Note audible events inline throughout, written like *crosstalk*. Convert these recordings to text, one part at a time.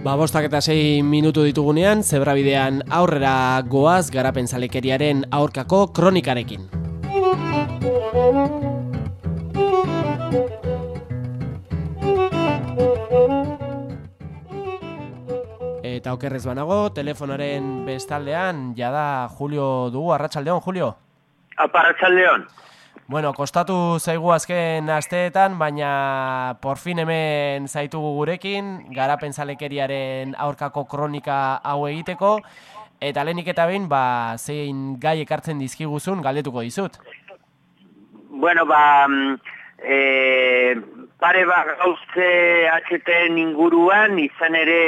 Ba, bostak eta sei minutu ditugunean, zebrabidean aurrera goaz garapen zalekeriaren aurkako kronikarekin. Eta okerrez banago, telefonaren bestaldean, jada Julio dugu, arratsaldeon Julio? Apa, arratsaldeon. Bueno, kostatu zaigu azken asteetan, baina porfin hemen zaitugu gurekin, garapen zalekeriaren aurkako kronika hau egiteko, eta lehenik eta behin, ba, zein gai ekartzen dizkiguzun, galdetuko dizut. Bueno, ba, e, pare bat gauze atxeten inguruan, izan ere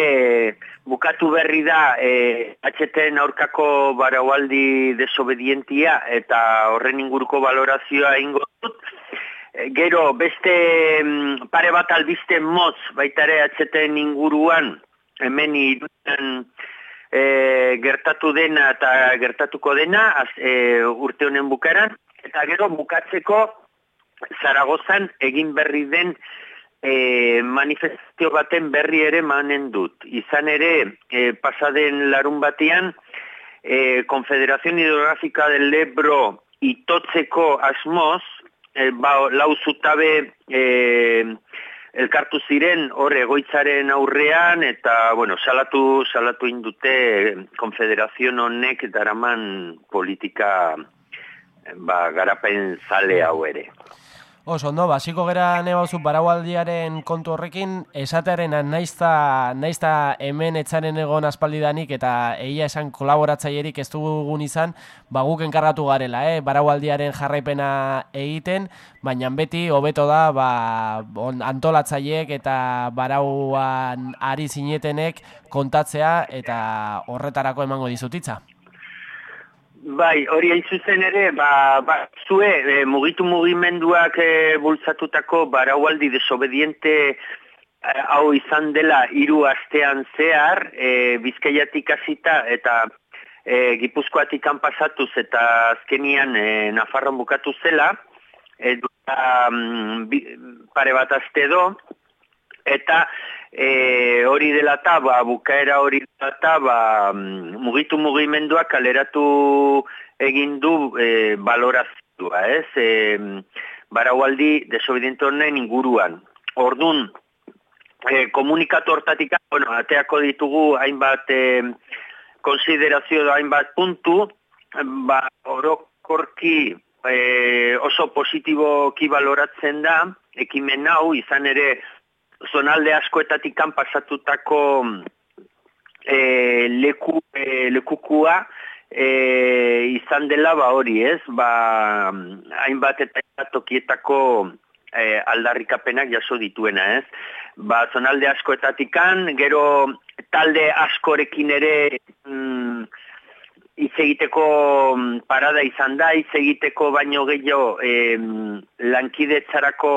bukatu berri da e, atxeten aurkako baraualdi desobedientia eta horren inguruko valorazioa ingo dut. E, gero, beste pare bat albiste motz baitare atxeten inguruan, hemen iruden e, gertatu dena eta gertatuko dena az, e, urte honen bukaran, eta gero bukatzeko Zaragozan egin berri den e, manifestazio baten berri ere manen dut. Izan ere, e, pasaden larun batian, e, Konfederazion Hidrografika del Ebro itotzeko asmoz, e, ba, lau zutabe e, elkartu ziren hor egoitzaren aurrean, eta, bueno, salatu, salatu indute Konfederazion honek daraman politika ba, garapen zale hau ere. Oso, ondo, basiko gera nebauzu baraualdiaren kontu horrekin, esatearen naizta, naizta hemen etzaren egon aspaldidanik eta egia esan kolaboratzailerik ez dugun izan, baguk enkargatu garela, eh? baraualdiaren jarraipena egiten, baina beti hobeto da ba, on, antolatzaileek eta barauan ari zinetenek kontatzea eta horretarako emango dizutitza. Bai, hori hain zuzen ere, ba, ba zue, e, mugitu mugimenduak e, bultzatutako baraualdi desobediente e, hau izan dela hiru astean zehar, e, bizkaiatik hasita eta e, gipuzkoatik pasatuz eta azkenian e, Nafarroan bukatu zela, e, pare bat aste do, eta e, hori dela eta, ba, bukaera hori dela eta, ba, mm, mugitu mugimenduak kaleratu egin du e, balorazioa, ez? E, baraualdi desobediente honen inguruan. Ordun e, komunikatu hortatik, bueno, ateako ditugu hainbat e, konsiderazio da hainbat puntu, ba, orokorki e, oso positiboki baloratzen da, ekimen hau izan ere zonalde askoetatik kan pasatutako e, leku, e, lekukua e, izan dela ba hori ez, ba hainbat eta tokietako e, aldarrikapenak jaso dituena ez. Ba zonalde askoetatik kan, gero talde askorekin ere mm, hitz egiteko parada izan da, hitz egiteko baino gehiago e, lankidetzarako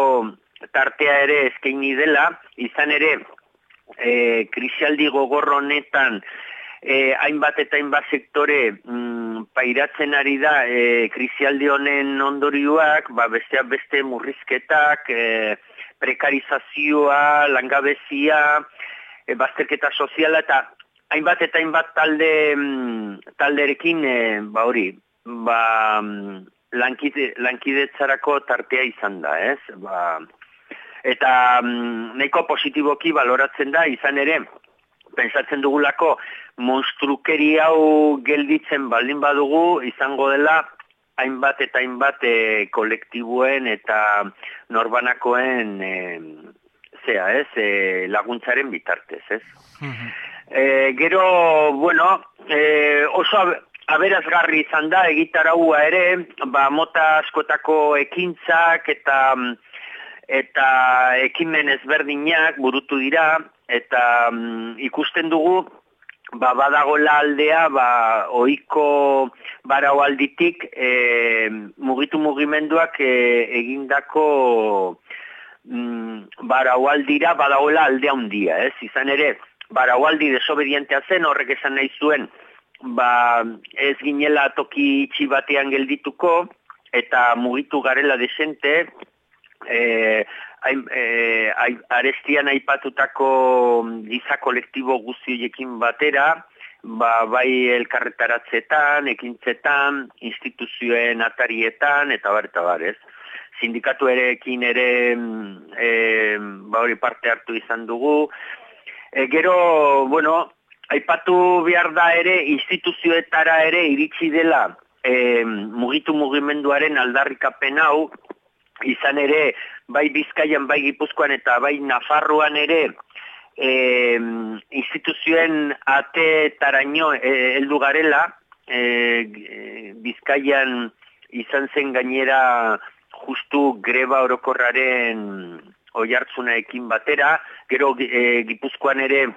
tartea ere eskaini dela, izan ere e, krisialdi gogorro honetan e, hainbat eta hainbat sektore mm, pairatzen ari da e, krisialdi honen ondorioak, ba, besteak beste murrizketak, e, prekarizazioa, langabezia, e, bazterketa soziala eta hainbat eta hainbat talde mm, talderekin e, ba hori, ba mm, lankide, lankidetzarako tartea izan da, ez? Ba, eta mm, nahiko positiboki baloratzen da izan ere pensatzen dugulako monstrukeri hau gelditzen baldin badugu izango dela hainbat eta hainbat e, kolektiboen eta norbanakoen e, zea, ez, e, laguntzaren bitartez, ez? Mhm. e, gero, bueno, e, oso aberazgarri izan da egitaragua ere, ba, mota askotako ekintzak eta mm, eta ekimen ezberdinak burutu dira eta mm, ikusten dugu ba badagola aldea ba ohiko baraualditik e, mugitu mugimenduak e, egindako mm, baraualdira badagola aldea handia ez? Izan ere baraualdi desobedientea zen horrek esan nahi zuen ba ez ginela toki itxi batean geldituko eta mugitu garela desente e, e, arestian aipatutako giza kolektibo guztiekin batera, ba, bai elkarretaratzetan, ekintzetan, instituzioen atarietan, eta bar, eta bar, ez? Sindikatu erekin ere e, ba, hori parte hartu izan dugu. E, gero, bueno, aipatu behar da ere, instituzioetara ere iritsi dela e, mugitu mugimenduaren aldarrikapen hau, izan ere, bai Bizkaian, bai Gipuzkoan eta bai Nafarroan ere, e, instituzioen ate taraino eh, heldu garela e, Bizkaian izan zen gainera justu greba orokorraren oihartzunaekin batera, gero e, Gipuzkoan ere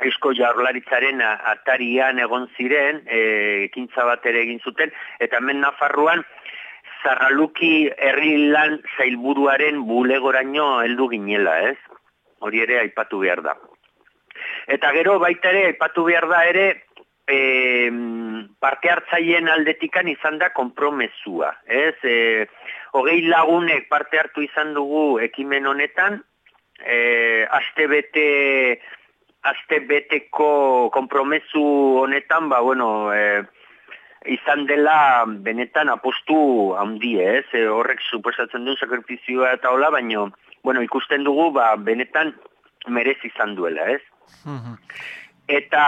Eusko Jaurlaritzaren atarian egon ziren, ekintza bat ere egin zuten, eta hemen Nafarroan Zarraluki herri lan zailburuaren bulegoraino heldu ginela, ez? hori ere aipatu behar da. Eta gero baita ere aipatu behar da ere e, parte hartzaien aldetikan izan da konpromesua. Ez? E, hogei lagunek parte hartu izan dugu ekimen honetan, e, aste bete aste beteko konpromesu honetan, ba, bueno, e, izan dela benetan apostu handi, ez? E, horrek suposatzen duen sakrifizioa eta hola, baino, bueno, ikusten dugu, ba, benetan merez izan duela, ez? Mhm. eta,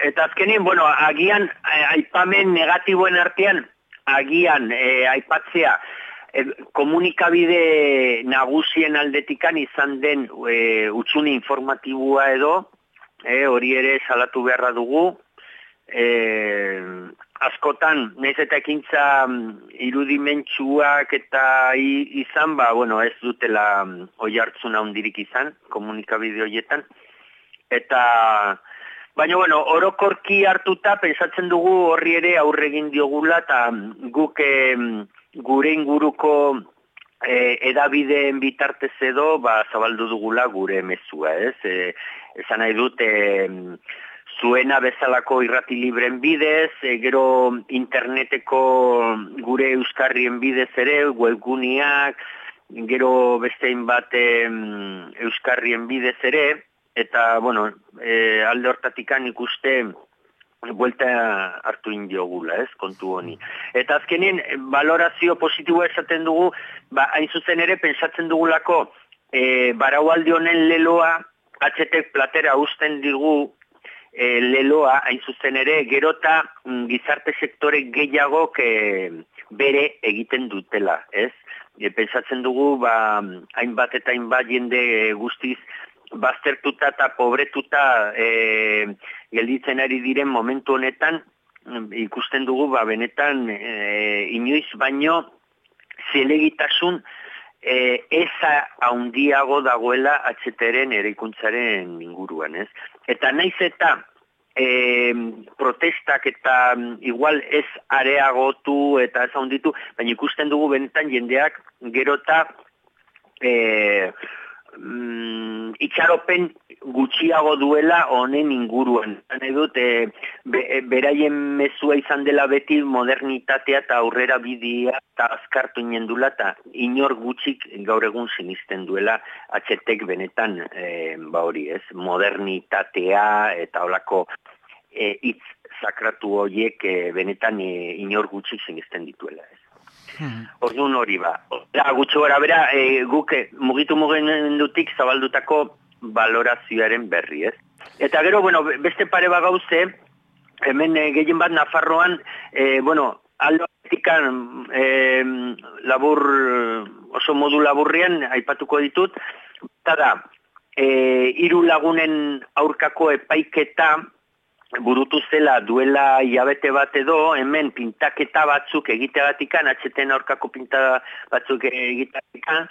eta azkenien, bueno, agian, aipamen negatiboen artean, agian, e, aipatzea, e, komunikabide nagusien aldetikan izan den e, utxuni informatibua edo, e, hori ere salatu beharra dugu, e, askotan, naiz eta ekintza mm, irudimentsuak eta izan, ba, bueno, ez dutela mm, oi hartzuna hundirik izan, komunikabide horietan. Eta, baina, bueno, orokorki hartuta, pensatzen dugu horri ere aurregin diogula, eta mm, guk gure inguruko e, edabideen bitartez edo, ba, zabaldu dugula gure mezua, ez? E, esan nahi dut, zuena bezalako irrati libren bidez, e, gero interneteko gure euskarrien bidez ere, webguniak, gero bestein bat euskarrien bidez ere, eta, bueno, e, alde hortatikan ikuste buelta hartu indiogula, ez, kontu honi. Eta azkenien, valorazio positiboa esaten dugu, ba, hain zuzen ere, pensatzen dugulako, e, baraualdi honen leloa, atxetek platera usten digu e, leloa, hain zuzen ere, gerota mm, gizarte sektore gehiago bere egiten dutela, ez? E, pensatzen dugu, ba, hainbat eta hainbat jende guztiz baztertuta eta pobretuta e, gelditzen ari diren momentu honetan, mm, ikusten dugu, ba, benetan, e, inoiz baino, zelegitasun, e, eza haundiago dagoela atxeteren ere ikuntzaren inguruan, ez? Eta naiz eta e, protestak eta mm, igual ez areagotu eta ez haunditu, baina ikusten dugu benetan jendeak gerota e, mm, itxaropen gutxiago duela honen inguruan. Hane dut, e, beraien mezua izan dela beti modernitatea eta aurrera bidea eta azkartu inendula eta inor gutxik gaur egun sinisten duela atxetek benetan e, ba hori ez, modernitatea eta olako e, sakratu horiek e, benetan e, inor gutxik sinisten dituela ez. Orduan hori ba. Da, gutxo gara bera, e, guk e, mugitu mugimendutik zabaldutako balorazioaren berri, ez? Eta gero, bueno, beste pare bat gauze, hemen e, gehien bat Nafarroan, e, bueno, aldo etikan e, labur, oso modu laburrian, aipatuko ditut, eta da, e, iru lagunen aurkako epaiketa, burutu zela duela iabete bat edo, hemen pintaketa batzuk egiteagatikan, atxeten aurkako pintada batzuk egiteagatikan,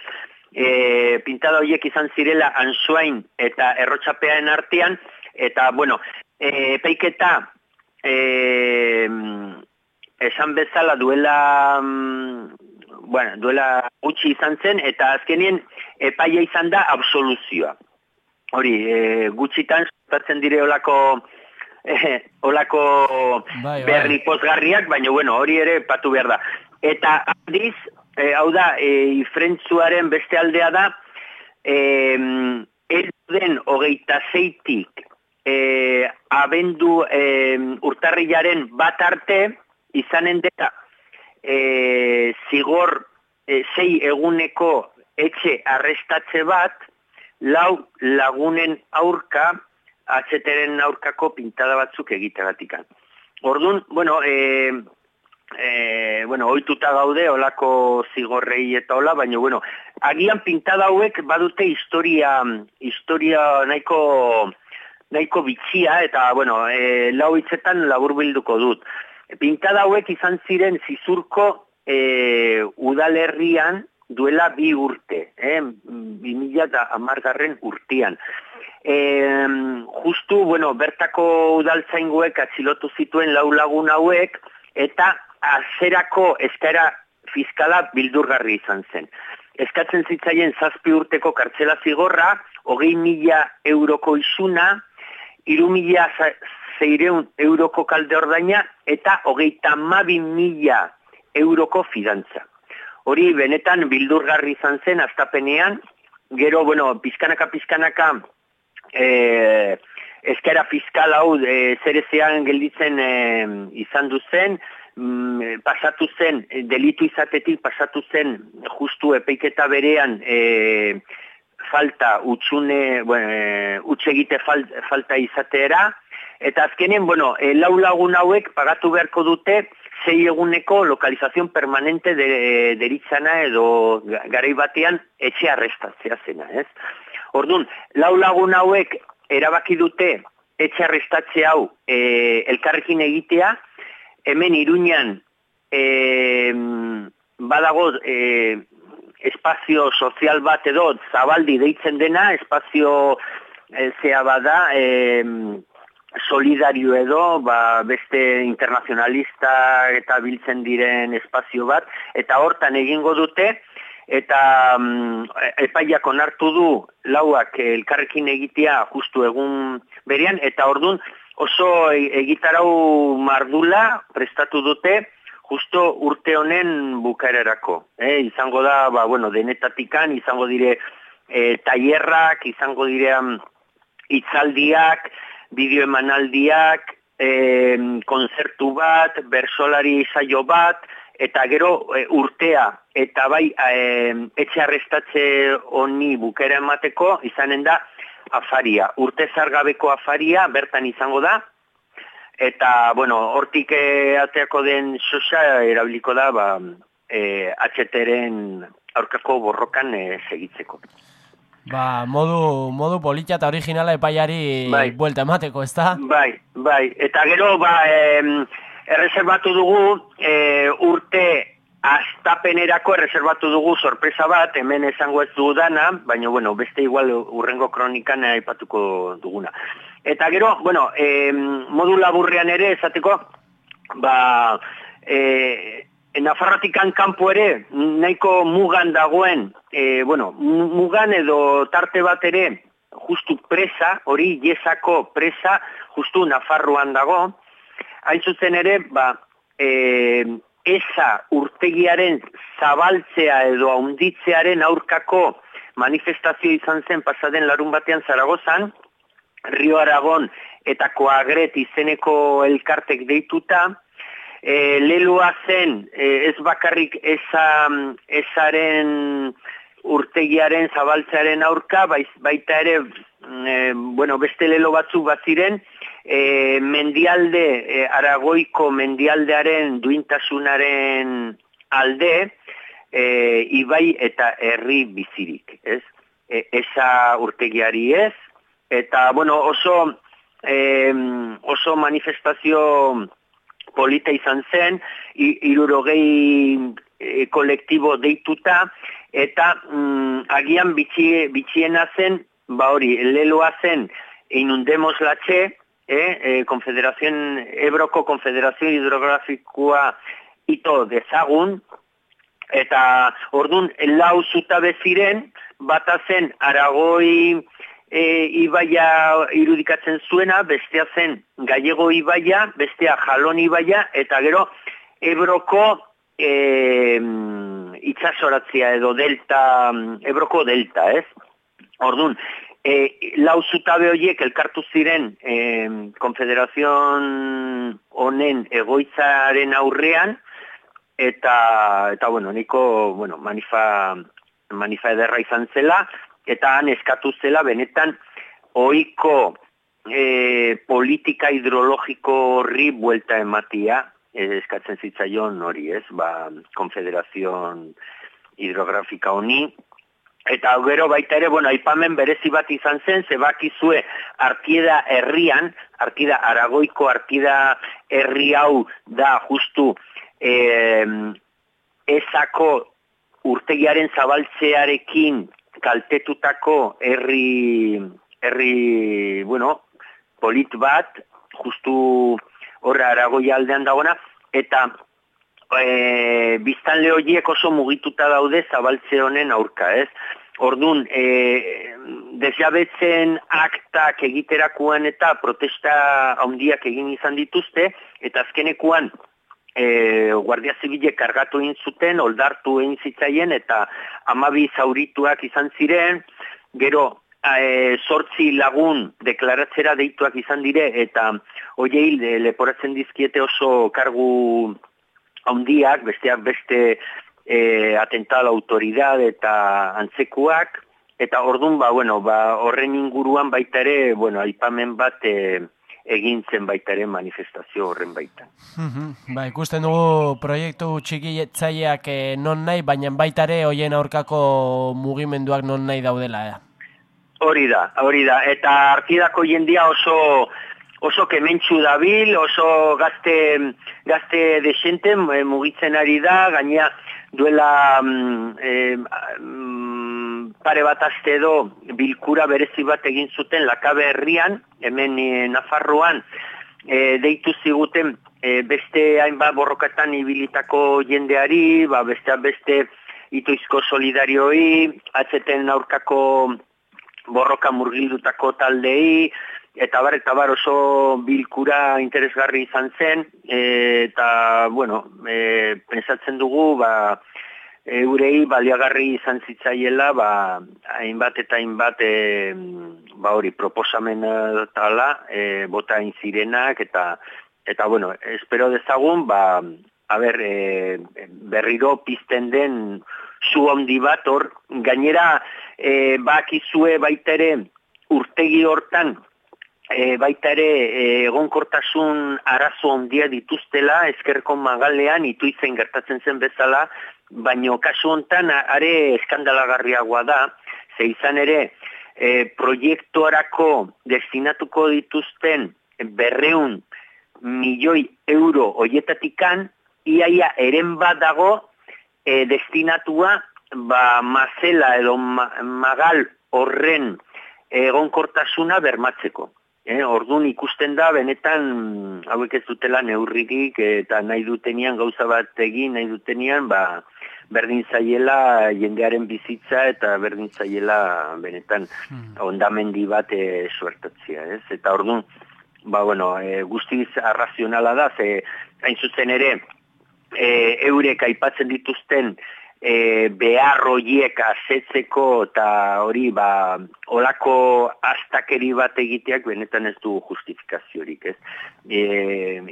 e, pintada horiek izan zirela ansuain eta errotxapeaen artean, eta, bueno, e, peiketa e, esan bezala duela bueno, duela gutxi izan zen, eta azkenien epaia izan da absoluzioa. Hori, e, gutxitan, zutatzen dire *laughs* olako eh, bai, bai. berri pozgarriak, baina bueno, hori ere patu behar da. Eta aldiz, e, hau da, e, ifrentzuaren beste aldea da, e, den hogeita zeitik e, abendu e, urtarrilaren bat arte, izanen dela, e, zigor e, zei eguneko etxe arrestatze bat, lau lagunen aurka, atzeteren aurkako pintada batzuk egiteagatikan. Ordun, bueno, e, e, bueno, oituta gaude olako zigorrei eta hola, baina bueno, agian pintada hauek badute historia historia nahiko nahiko bitxia eta bueno, e, lau hitzetan labur bilduko dut. Pintada hauek izan ziren zizurko e, udalerrian duela bi urte, eh? bi mila eta amargarren urtian. E, justu, bueno, bertako udaltzainguek atxilotu zituen lau lagun hauek, eta azerako eskaera fiskala bildurgarri izan zen. Eskatzen zitzaien zazpi urteko kartzela zigorra, hogei mila euroko izuna, iru mila zeireun euroko kalde ordaina, eta hogei tamabi mila euroko fidantza. Hori benetan bildurgarri izan zen, aztapenean, gero, bueno, pizkanaka, pizkanaka, e, eskera fiskal hau e, zerezean gelditzen e, izan duzen, mm, pasatu zen, delitu izatetik pasatu zen justu epeiketa berean e, falta, utxune, bueno, e, utxegite falta izateera, eta azkenen, bueno, e, lau lagun hauek pagatu beharko dute, zei eguneko lokalizazion permanente de, deritzana edo garai batean etxe arrestatzea zena, ez? Orduan, lau lagun hauek erabaki dute etxarrestatze hau e, elkarrekin egitea, hemen iruñan e, badago e, espazio sozial bat edo zabaldi deitzen dena, espazio e, zea bada, e, solidario edo, ba, beste internazionalista eta biltzen diren espazio bat, eta hortan egingo dute, eta um, epaiak onartu du lauak elkarrekin egitea justu egun berean, eta ordun oso egitarau mardula prestatu dute justo urte honen bukaerarako. E, izango da, ba, bueno, denetatikan, izango dire e, tailerrak, izango dire itzaldiak, bideo emanaldiak, e, konzertu bat, bersolari saio bat, eta gero e, urtea eta bai e, etxe arrestatze honi bukera emateko izanen da afaria. Urte zargabeko afaria bertan izango da eta bueno, hortik e, ateako den sosa erabiliko da ba, e, atxeteren aurkako borrokan e, segitzeko. Ba, modu, modu politia eta originala epaiari bai. buelta emateko, ez da? Bai, bai. Eta gero, ba, erreserbatu dugu e, urte astapenerako erreserbatu dugu sorpresa bat, hemen esango ez dugu dana, baina bueno, beste igual urrengo kronikan aipatuko duguna. Eta gero, bueno, e, modu laburrean ere esateko, ba, e, Nafarrotikan kanpo ere, nahiko mugan dagoen, e, bueno, mugan edo tarte bat ere, justu presa, hori jesako presa, justu Nafarroan dago, hain zuzen ere, ba, e, esa urtegiaren zabaltzea edo haunditzearen aurkako manifestazio izan zen pasaden larun batean Zaragozan, Rio Aragon eta Koagret izeneko elkartek deituta, e, lelua zen e, ez bakarrik esa, esaren urtegiaren zabaltzearen aurka, baita ere, e, bueno, beste lelo batzuk bat ziren, e, mendialde, e, aragoiko mendialdearen duintasunaren alde, e, ibai eta herri bizirik, ez? E, esa urtegiari ez, eta, bueno, oso, e, oso manifestazio polita izan zen, irurogei e, kolektibo deituta, eta mm, agian bitxie, bitxiena zen, ba hori, leloa zen, inundemos latxe, eh, eh, Confederación Ebroko Konfederazio Hidrografikoa ito dezagun, eta ordun lau zutabe ziren, bata zen Aragoi e, ibaia irudikatzen zuena, bestea zen Gallego ibaia, bestea Jalon ibaia, eta gero Ebroko e, itxasoratzia edo delta, ebroko delta, ez? Ordun, e, lau zutabe horiek elkartu ziren e, konfederazion honen egoitzaren aurrean, eta, eta bueno, niko, bueno, manifa, manifa ederra izan zela, eta han eskatu zela benetan oiko e, politika hidrologiko horri buelta ematia, eskatzen zitzaion hori ez, ba, konfederazion hidrografika honi, Eta gero baita ere, bueno, aipamen berezi bat izan zen, zebakizue artida herrian, artida aragoiko artida herri hau da justu eh, ezako urtegiaren zabaltzearekin kaltetutako herri, herri, bueno, polit bat, justu horra aragoi aldean dagoena, eta e, biztanle horiek oso mugituta daude zabaltze honen aurka, ez? Ordun, e, desjabetzen aktak egiterakuan eta protesta handiak egin izan dituzte, eta azkenekuan e, Guardia Zibile kargatu egin zuten, oldartu egin zitzaien, eta amabi zaurituak izan ziren, gero e, sortzi lagun deklaratzera deituak izan dire, eta hoiei leporatzen dizkiete oso kargu handiak, besteak beste e, atentado autoridad eta antzekuak, eta ordun ba, bueno, ba, horren inguruan baita ere, bueno, aipamen bat e, egin zen baita ere manifestazio horren baita. ba, ikusten dugu proiektu txikietzaileak e, non nahi, baina baita ere hoien aurkako mugimenduak non nahi daudela. Eh? Hori da, hori da, eta arkidako jendia oso oso kementsu dabil, oso gazte, gazte desente eh, mugitzen ari da, gaina duela e, pare bat azte edo bilkura berezi bat egin zuten lakabe herrian, hemen e, Nafarroan, e, deitu ziguten e, beste hainbat borrokatan ibilitako jendeari, ba, beste beste ituizko solidarioi, atzeten aurkako borroka murgildutako taldei, eta bar, eta bar oso bilkura interesgarri izan zen, e, eta, bueno, e, pensatzen dugu, ba, eurei baliagarri izan zitzaiela, ba, hainbat eta hainbat, e, ba hori, proposamen tala, e, bota zirenak eta, eta, bueno, espero dezagun, ba, a ber, e, berriro pizten den zu handi bat, hor, gainera, e, bakizue baitere, urtegi hortan, e, baita ere egonkortasun arazo ondia dituztela ezkerko magalean ituitzen gertatzen zen bezala, baino kasu hontan are eskandalagarriagoa da, ze izan ere e, proiektuarako destinatuko dituzten berreun milioi euro oietatikan, iaia eren bat dago e, destinatua ba, mazela edo magal horren egonkortasuna bermatzeko. Eh, ordun ikusten da benetan hauek ez dutela neurririk eta nahi dutenian gauza bat egin nahi dutenian ba berdin zaiela jendearen bizitza eta berdin zaiela benetan hmm. ondamendi bat e, suertatzea, ez? Eta ordun ba bueno, e, guztiz arrazionala da ze hain zuzen ere e, eurek aipatzen dituzten e, behar horiek azetzeko eta hori ba olako astakeri bat egiteak benetan ez du justifikaziorik, ez? E,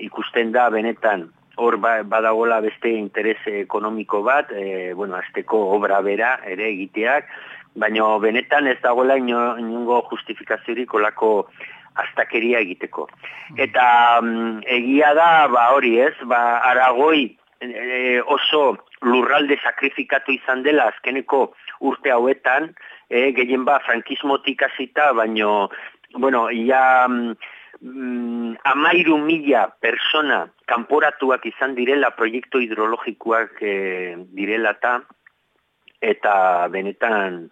ikusten da benetan hor ba, badagola beste interes ekonomiko bat, e, bueno, azteko obra bera ere egiteak, baina benetan ez dagoela inungo justifikaziorik olako astakeria egiteko. Eta mm, egia da, ba hori ez, ba aragoi e, oso lurralde sakrifikatu izan dela azkeneko urte hauetan, e, gehien ba frankismotik hasita, baino, bueno, ia mm, amairu mila persona kanporatuak izan direla proiektu hidrologikoak e, direla ta, eta benetan,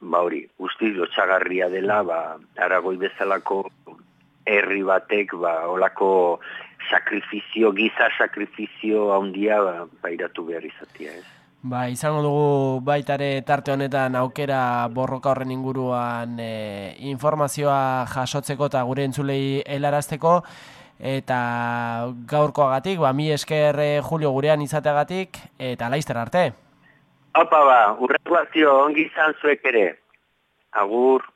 ba hori, guzti lotxagarria dela, ba, aragoi bezalako herri batek, ba, olako sakrifizio, giza sakrifizio handia ba, bairatu behar izatea, ez? Ba, izango dugu baitare tarte honetan aukera borroka horren inguruan e, informazioa jasotzeko eta gure entzulei helarazteko eta gaurkoagatik, ba, mi esker e, Julio gurean izateagatik eta laizter arte. Opa ba, urrengo ongi izan zuek ere. Agur.